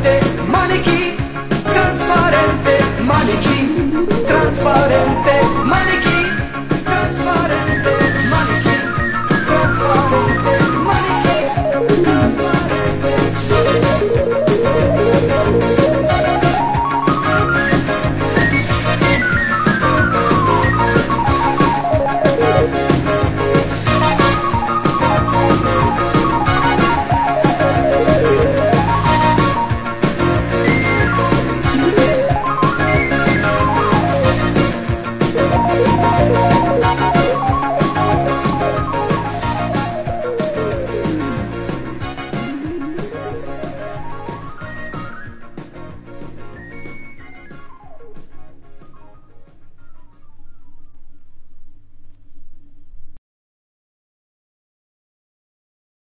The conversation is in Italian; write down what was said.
Transparente, maniquí, transparente, maniquí, transparente.